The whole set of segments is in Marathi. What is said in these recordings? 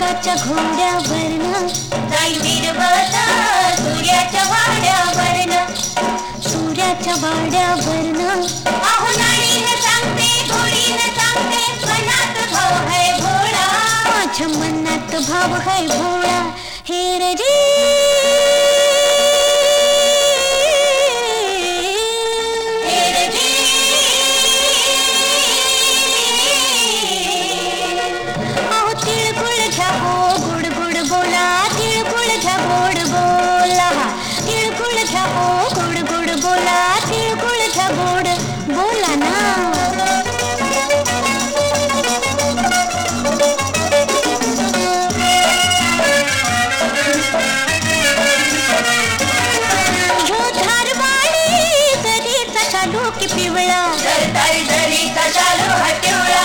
चिंकाच्या घोड्यावरनं जाई सूर्याच्या सूर्याच्या वाड्यावरनं सूर्याच्या वाड्यावरनं. अहो नाडीनं सांगते घोडीनं सांगते मनात भाव है भोळा. माझ्या मनात भाव है भोळा. हे रजी गुड गुड बोला तिळगुळ गोड बोला ना. ह्यो धारवाडी जरीचा चालू की पिवळा. दरदारी हटिवळा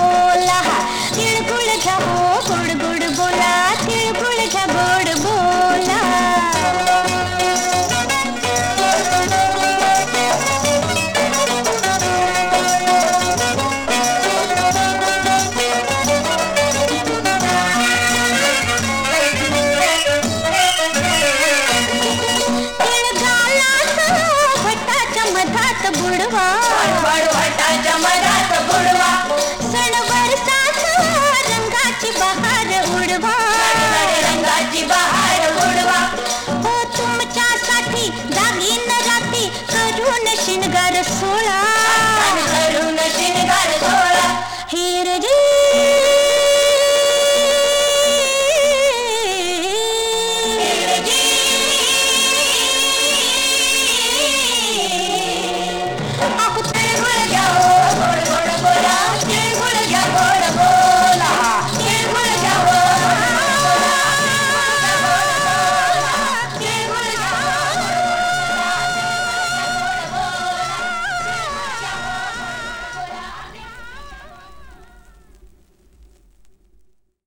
बुडवा वडवटाच्या मधात बुडवा